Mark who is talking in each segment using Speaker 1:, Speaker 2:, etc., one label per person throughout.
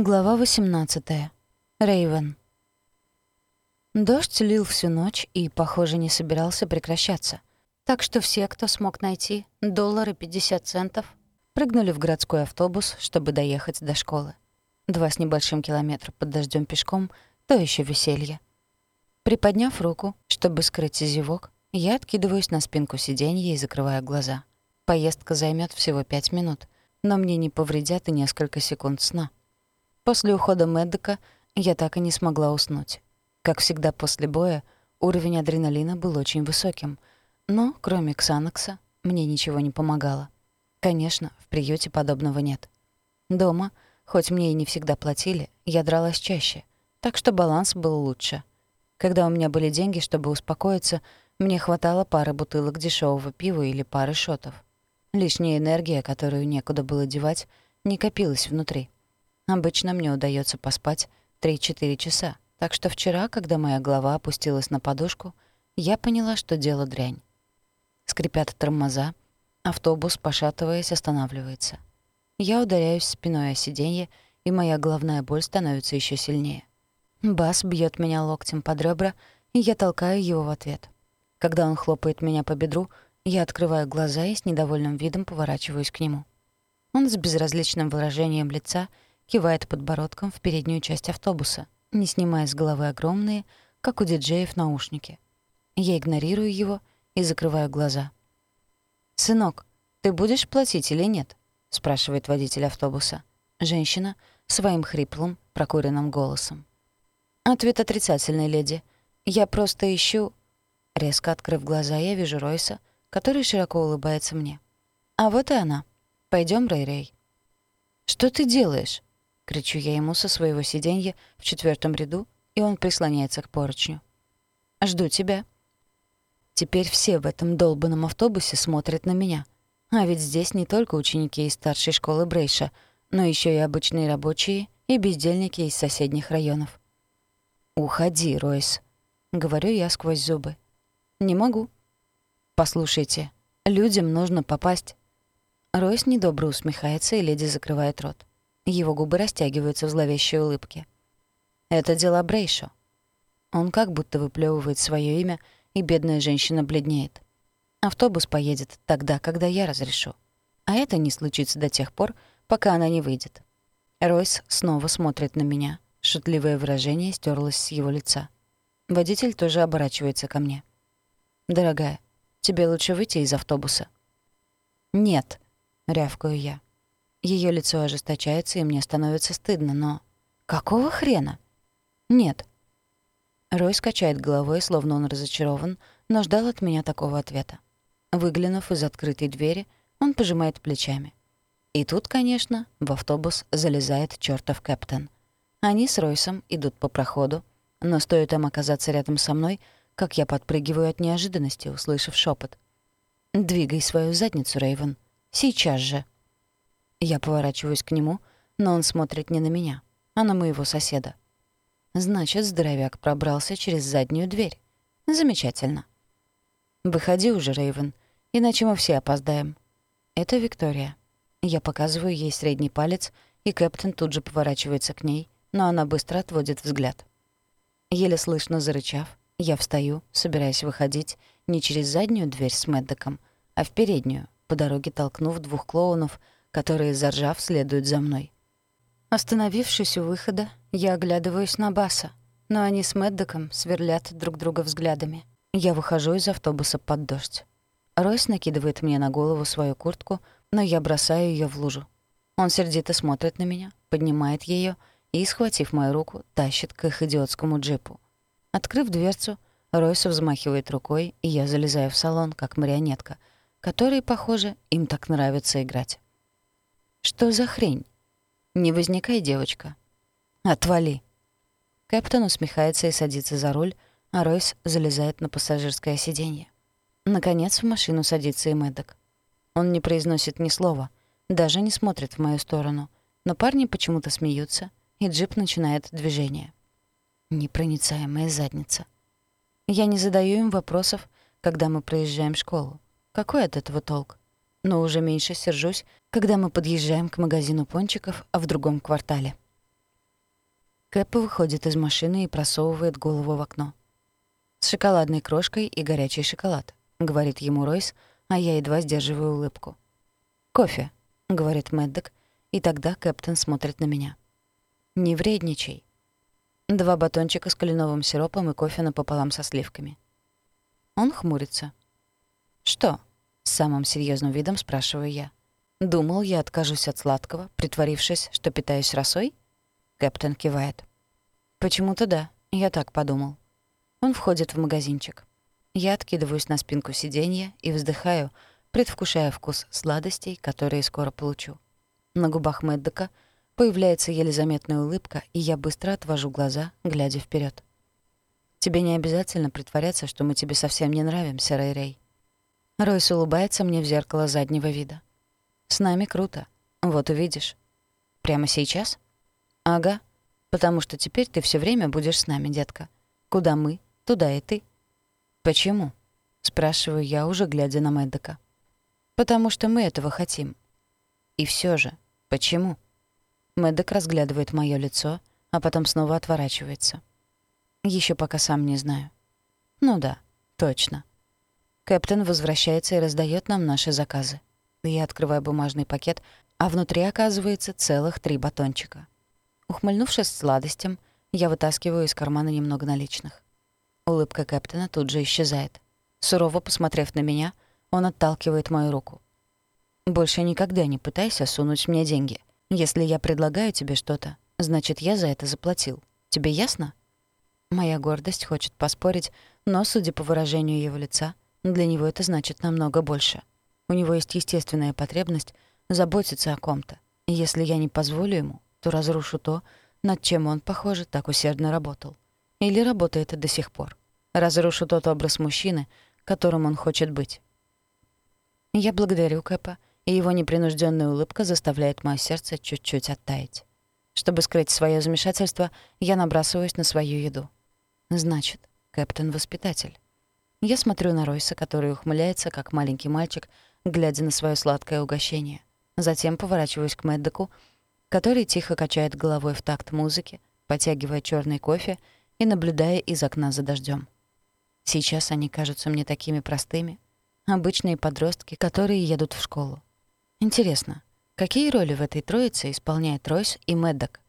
Speaker 1: Глава 18. Рейвен. Дождь лил всю ночь и, похоже, не собирался прекращаться. Так что все, кто смог найти доллары 50 центов, прыгнули в городской автобус, чтобы доехать до школы. Два с небольшим километра под дождем пешком — то еще веселье. Приподняв руку, чтобы скрыть зевок, я откидываюсь на спинку сиденья и закрываю глаза. Поездка займет всего пять минут, но мне не повредят и несколько секунд сна — После ухода Мэддека я так и не смогла уснуть. Как всегда после боя, уровень адреналина был очень высоким, но, кроме Ксанокса, мне ничего не помогало. Конечно, в приюте подобного нет. Дома, хоть мне и не всегда платили, я дралась чаще, так что баланс был лучше. Когда у меня были деньги, чтобы успокоиться, мне хватало пары бутылок дешевого пива или пары шотов. Лишняя энергия, которую некуда было девать, не копилась внутри. Обычно мне удается поспать 3-4 часа, так что вчера, когда моя голова опустилась на подушку, я поняла, что дело дрянь. Скрипят тормоза, автобус, пошатываясь, останавливается. Я ударяюсь спиной о сиденье, и моя головная боль становится еще сильнее. Бас бьет меня локтем под ребра, и я толкаю его в ответ. Когда он хлопает меня по бедру, я открываю глаза и с недовольным видом поворачиваюсь к нему. Он с безразличным выражением лица — кивает подбородком в переднюю часть автобуса, не снимая с головы огромные, как у диджеев, наушники. Я игнорирую его и закрываю глаза. «Сынок, ты будешь платить или нет?» — спрашивает водитель автобуса. Женщина своим хриплым, прокуренным голосом. Ответ отрицательный, леди. Я просто ищу... Резко открыв глаза, я вижу Ройса, который широко улыбается мне. А вот и она. Пойдем, Рэй-Рэй. «Что ты делаешь?» Кричу я ему со своего сиденья в четвертом ряду, и он прислоняется к поручню. «Жду тебя». Теперь все в этом долбанном автобусе смотрят на меня. А ведь здесь не только ученики из старшей школы Брейша, но еще и обычные рабочие и бездельники из соседних районов. «Уходи, Ройс», — говорю я сквозь зубы. «Не могу». «Послушайте, людям нужно попасть». Ройс недобро усмехается, и леди закрывает рот. Его губы растягиваются в зловещей улыбке. «Это дела Брейшо». Он как будто выплевывает свое имя, и бедная женщина бледнеет. Автобус поедет тогда, когда я разрешу. А это не случится до тех пор, пока она не выйдет. Ройс снова смотрит на меня. Шутливое выражение стерлось с его лица. Водитель тоже оборачивается ко мне. «Дорогая, тебе лучше выйти из автобуса». «Нет», — рявкаю я. Ее лицо ожесточается, и мне становится стыдно, но... Какого хрена? Нет. Рой скачает головой, словно он разочарован, но ждал от меня такого ответа. Выглянув из открытой двери, он пожимает плечами. И тут, конечно, в автобус залезает чертов капитан. Они с Ройсом идут по проходу, но стоит им оказаться рядом со мной, как я подпрыгиваю от неожиданности, услышав шепот. «Двигай свою задницу, Рейвен. Сейчас же!» Я поворачиваюсь к нему, но он смотрит не на меня, а на моего соседа. Значит, здоровяк пробрался через заднюю дверь. Замечательно. Выходи уже, Рейвен, иначе мы все опоздаем. Это Виктория. Я показываю ей средний палец, и Кэптен тут же поворачивается к ней, но она быстро отводит взгляд. Еле слышно зарычав, я встаю, собираясь выходить не через заднюю дверь с Мэддоком, а в переднюю, по дороге толкнув двух клоунов — которые, заржав, следуют за мной. Остановившись у выхода, я оглядываюсь на Баса, но они с Мэддоком сверлят друг друга взглядами. Я выхожу из автобуса под дождь. Ройс накидывает мне на голову свою куртку, но я бросаю ее в лужу. Он сердито смотрит на меня, поднимает ее и, схватив мою руку, тащит к их идиотскому джипу. Открыв дверцу, Ройс взмахивает рукой, и я залезаю в салон, как марионетка, которой, похоже, им так нравится играть. Что за хрень? Не возникай, девочка. Отвали. Капитан усмехается и садится за руль, а Ройс залезает на пассажирское сиденье. Наконец в машину садится и Мэддок. Он не произносит ни слова, даже не смотрит в мою сторону, но парни почему-то смеются, и джип начинает движение. Непроницаемая задница. Я не задаю им вопросов, когда мы проезжаем школу. Какой от этого толк? Но уже меньше сержусь, когда мы подъезжаем к магазину пончиков, а в другом квартале. Кэп выходит из машины и просовывает голову в окно. «С шоколадной крошкой и горячий шоколад», — говорит ему Ройс, а я едва сдерживаю улыбку. «Кофе», — говорит Мэддок, и тогда Кэптон смотрит на меня. «Не вредничай». Два батончика с кленовым сиропом и кофе напополам со сливками. Он хмурится. «Что?» — с самым серьезным видом спрашиваю я. «Думал, я откажусь от сладкого, притворившись, что питаюсь росой?» Кэптон кивает. «Почему-то да, я так подумал». Он входит в магазинчик. Я откидываюсь на спинку сиденья и вздыхаю, предвкушая вкус сладостей, которые скоро получу. На губах Мэддека появляется еле заметная улыбка, и я быстро отвожу глаза, глядя вперед. «Тебе не обязательно притворяться, что мы тебе совсем не нравимся, Рэй-Рэй». Ройс улыбается мне в зеркало заднего вида. «С нами круто. Вот увидишь». «Прямо сейчас?» «Ага. Потому что теперь ты все время будешь с нами, детка. Куда мы, туда и ты». «Почему?» — спрашиваю я, уже глядя на Мэддека. «Потому что мы этого хотим». «И все же, почему?» Мэддок разглядывает моё лицо, а потом снова отворачивается. Еще пока сам не знаю. Ну да, точно. Кэптен возвращается и раздает нам наши заказы. Я открываю бумажный пакет, а внутри оказывается целых три батончика. Ухмыльнувшись сладостям, я вытаскиваю из кармана немного наличных. Улыбка Кэптена тут же исчезает. Сурово посмотрев на меня, он отталкивает мою руку. «Больше никогда не пытайся сунуть мне деньги. Если я предлагаю тебе что-то, значит, я за это заплатил. Тебе ясно?» Моя гордость хочет поспорить, но, судя по выражению его лица, для него это значит намного больше. У него есть естественная потребность заботиться о ком-то. И если я не позволю ему, то разрушу то, над чем он, похоже, так усердно работал. Или работает до сих пор. Разрушу тот образ мужчины, которым он хочет быть. Я благодарю Кэпа, и его непринужденная улыбка заставляет моё сердце чуть-чуть оттаять. Чтобы скрыть свое замешательство, я набрасываюсь на свою еду. Значит, Кэптон — воспитатель. Я смотрю на Ройса, который ухмыляется, как маленький мальчик, глядя на свое сладкое угощение. Затем поворачиваюсь к Мэддеку, который тихо качает головой в такт музыки, потягивая черный кофе и наблюдая из окна за дождем. Сейчас они кажутся мне такими простыми. Обычные подростки, которые едут в школу. Интересно, какие роли в этой троице исполняет Ройс и Мэддок?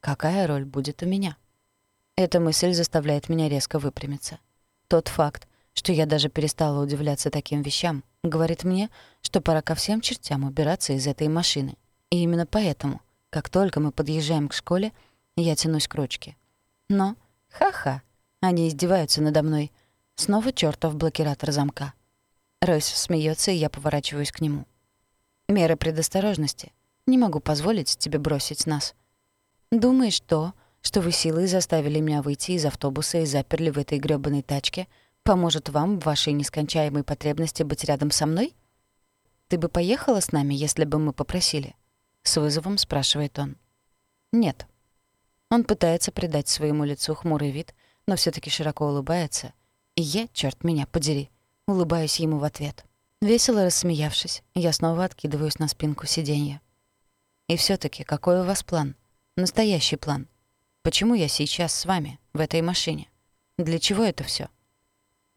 Speaker 1: Какая роль будет у меня? Эта мысль заставляет меня резко выпрямиться. Тот факт, что я даже перестала удивляться таким вещам, говорит мне, что пора ко всем чертям убираться из этой машины. И именно поэтому — как только мы подъезжаем к школе, я тянусь к ручке. Но, ха-ха, они издеваются надо мной. Снова чёртов блокиратор замка. Ройс смеется, и я поворачиваюсь к нему. Меры предосторожности. Не могу позволить тебе бросить нас. Думаешь, то, что вы силой заставили меня выйти из автобуса и заперли в этой грёбаной тачке, поможет вам в вашей нескончаемой потребности быть рядом со мной? Ты бы поехала с нами, если бы мы попросили? — с вызовом спрашивает он. «Нет». Он пытается придать своему лицу хмурый вид, но все таки широко улыбается. И я, черт меня подери, улыбаюсь ему в ответ. Весело рассмеявшись, я снова откидываюсь на спинку сиденья. «И все таки какой у вас план? Настоящий план? Почему я сейчас с вами, в этой машине? Для чего это все?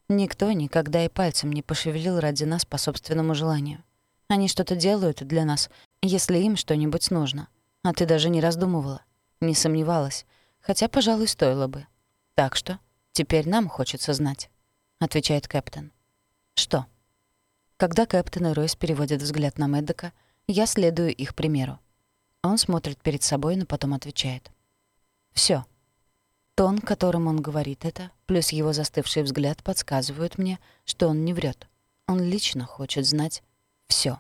Speaker 1: Никто никогда и пальцем не пошевелил ради нас по собственному желанию. Они что-то делают для нас, если им что-нибудь нужно. А ты даже не раздумывала, не сомневалась, хотя, пожалуй, стоило бы. Так что теперь нам хочется знать», — отвечает Кэптен. «Что?» Когда и Ройс переводят взгляд на Мэддека, я следую их примеру. Он смотрит перед собой, но потом отвечает. «Всё». Тон, которым он говорит это, плюс его застывший взгляд подсказывают мне, что он не врет. Он лично хочет знать всё.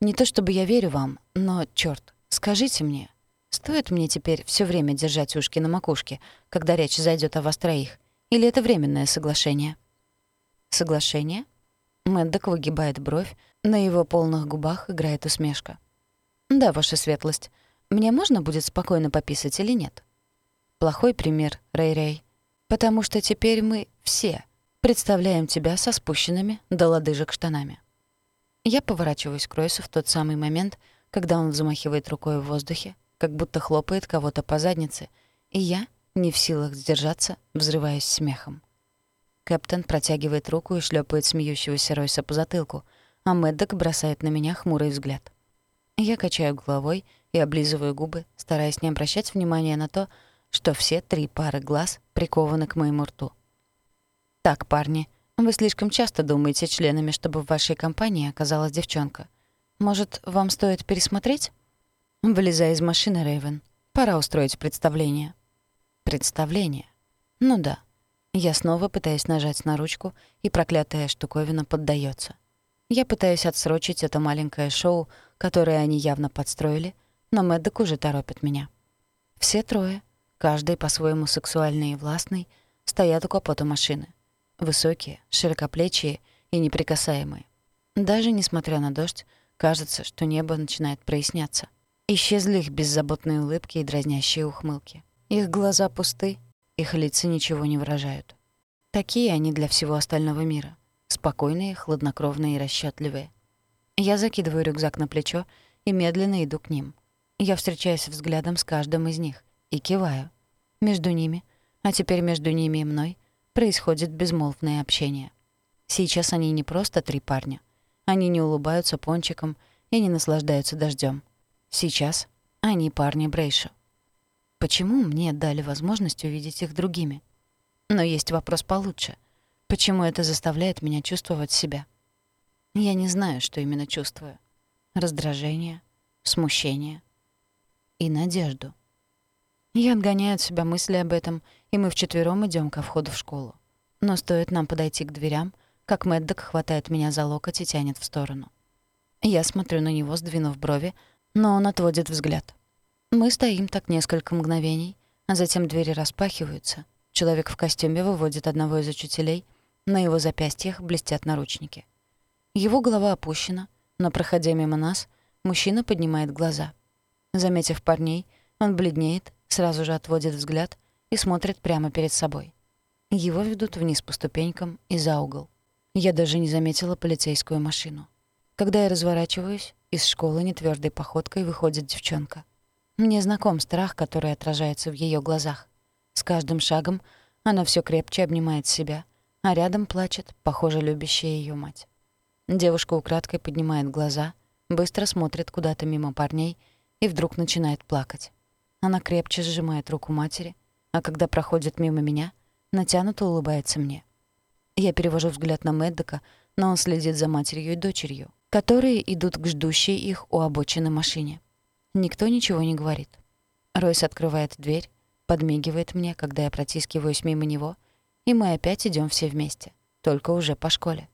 Speaker 1: Не то чтобы я верю вам, но, чёрт, скажите мне, стоит мне теперь всё время держать ушки на макушке, когда речь зайдёт о вас троих, или это временное соглашение? Соглашение? Мэддок выгибает бровь, на его полных губах играет усмешка. «Да, ваша светлость. Мне можно будет спокойно пописать или нет?» Плохой пример, Рэй-Рэй. Потому что теперь мы все представляем тебя со спущенными до лодыжек штанами. Я поворачиваюсь к Ройсу в тот самый момент, когда он взмахивает рукой в воздухе, как будто хлопает кого-то по заднице, И я, не в силах сдержаться, взрываюсь смехом. Кэптен протягивает руку и шлепает смеющегося Ройса по затылку, а Мэддок бросает на меня хмурый взгляд. Я качаю головой и облизываю губы, стараясь не обращать внимания на то, что все три пары глаз прикованы к моему рту. «Так, парни, вы слишком часто думаете членами, чтобы в вашей компании оказалась девчонка. Может, вам стоит пересмотреть?» Вылезая из машины, Рэйвен. Пора устроить представление. Представление? Ну да. Я снова пытаюсь нажать на ручку, и проклятая штуковина поддается. Я пытаюсь отсрочить это маленькое шоу, которое они явно подстроили, но Мэддок уже торопит меня. Все трое, каждый по-своему сексуальный и властный, стоят у капота машины. Высокие, широкоплечие и неприкасаемые. Даже несмотря на дождь, кажется, что небо начинает проясняться. Исчезли их беззаботные улыбки и дразнящие ухмылки. Их глаза пусты, их лица ничего не выражают. Такие они для всего остального мира. Спокойные, хладнокровные и расчетливые. Я закидываю рюкзак на плечо и медленно иду к ним. Я встречаюсь взглядом с каждым из них и киваю. Между ними, а теперь между ними и мной, происходит безмолвное общение. Сейчас они не просто три парня. Они не улыбаются пончиком и не наслаждаются дождем. Сейчас они парни Брейша. Почему мне дали возможность увидеть их другими? Но есть вопрос получше. Почему это заставляет меня чувствовать себя? Я не знаю, что именно чувствую. Раздражение, смущение и надежду. Я отгоняю от себя мысли об этом, и мы вчетвером идем ко входу в школу. Но стоит нам подойти к дверям, как Мэддок хватает меня за локоть и тянет в сторону. Я смотрю на него, сдвинув брови, но он отводит взгляд. Мы стоим так несколько мгновений, а затем двери распахиваются. Человек в костюме выводит одного из учителей, на его запястьях блестят наручники. Его голова опущена, но, проходя мимо нас, мужчина поднимает глаза. Заметив парней, он бледнеет, сразу же отводит взгляд и смотрит прямо перед собой. Его ведут вниз по ступенькам и за угол. Я даже не заметила полицейскую машину. Когда я разворачиваюсь, из школы нетвёрдой походкой выходит девчонка. Мне знаком страх, который отражается в её глазах. С каждым шагом она всё крепче обнимает себя, а рядом плачет, похоже, любящая её мать. Девушка украдкой поднимает глаза, быстро смотрит куда-то мимо парней и вдруг начинает плакать. Она крепче сжимает руку матери, а когда проходит мимо меня, натянуто улыбается мне. Я перевожу взгляд на Мэддока, но он следит за матерью и дочерью, которые идут к ждущей их у обочины машине. Никто ничего не говорит. Ройс открывает дверь, подмигивает мне, когда я протискиваюсь мимо него, и мы опять идем все вместе, только уже по школе.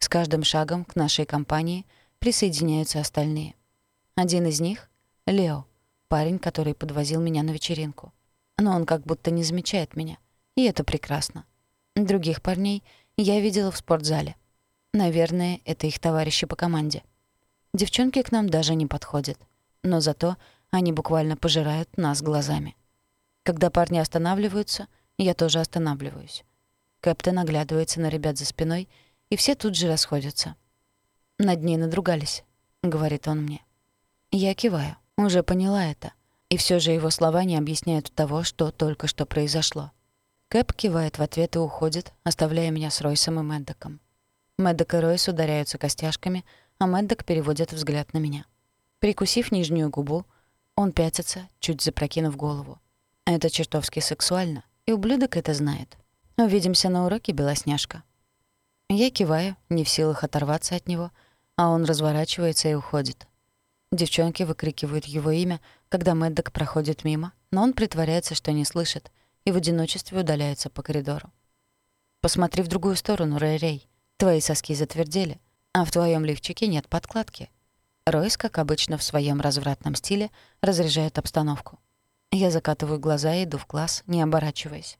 Speaker 1: С каждым шагом к нашей компании присоединяются остальные. Один из них — Лео, парень, который подвозил меня на вечеринку. Но он как будто не замечает меня, и это прекрасно. Других парней я видела в спортзале. Наверное, это их товарищи по команде. Девчонки к нам даже не подходят. Но зато они буквально пожирают нас глазами. Когда парни останавливаются, я тоже останавливаюсь. Кэптен оглядывается на ребят за спиной — и все тут же расходятся. «Над ней надругались», — говорит он мне. Я киваю, уже поняла это, и все же его слова не объясняют того, что только что произошло. Кэп кивает в ответ и уходит, оставляя меня с Ройсом и Мэддоком. Мэддок и Ройс ударяются костяшками, а Мэддок переводит взгляд на меня. Прикусив нижнюю губу, он пятится, чуть запрокинув голову. Это чертовски сексуально, и ублюдок это знает. Увидимся на уроке, Белосняшка. Я киваю, не в силах оторваться от него, а он разворачивается и уходит. Девчонки выкрикивают его имя, когда Мэддок проходит мимо, но он притворяется, что не слышит, и в одиночестве удаляется по коридору. «Посмотри в другую сторону, Рэй-Рэй. Твои соски затвердели, а в твоем лифчике нет подкладки». Ройс, как обычно в своем развратном стиле, разряжает обстановку. Я закатываю глаза и иду в класс, не оборачиваясь.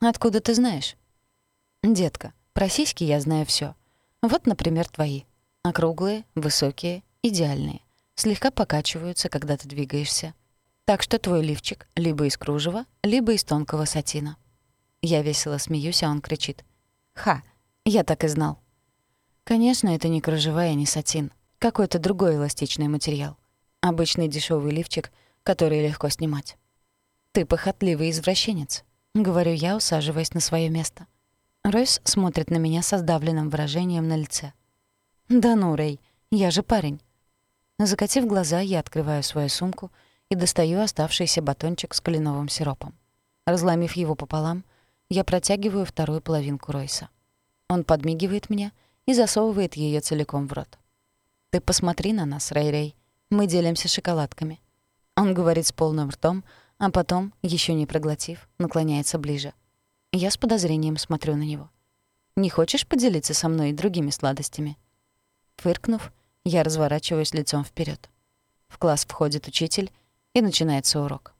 Speaker 1: «Откуда ты знаешь?» «Детка, про сиськи я знаю все. Вот, например, твои. Округлые, высокие, идеальные. Слегка покачиваются, когда ты двигаешься. Так что твой лифчик либо из кружева, либо из тонкого сатина. Я весело смеюсь, а он кричит. «Ха! Я так и знал!» Конечно, это не кружева и не сатин. Какой-то другой эластичный материал. Обычный дешевый лифчик, который легко снимать. «Ты похотливый извращенец», — говорю я, усаживаясь на свое место. Ройс смотрит на меня со сдавленным выражением на лице. «Да ну, Рэй, я же парень». Закатив глаза, я открываю свою сумку и достаю оставшийся батончик с кленовым сиропом. Разломив его пополам, я протягиваю вторую половинку Ройса. Он подмигивает мне и засовывает ее целиком в рот. «Ты посмотри на нас, Рэй-Рэй. Мы делимся шоколадками». Он говорит с полным ртом, а потом, еще не проглотив, наклоняется ближе. Я с подозрением смотрю на него. «Не хочешь поделиться со мной другими сладостями?» Фыркнув, я разворачиваюсь лицом вперед. В класс входит учитель, и начинается урок.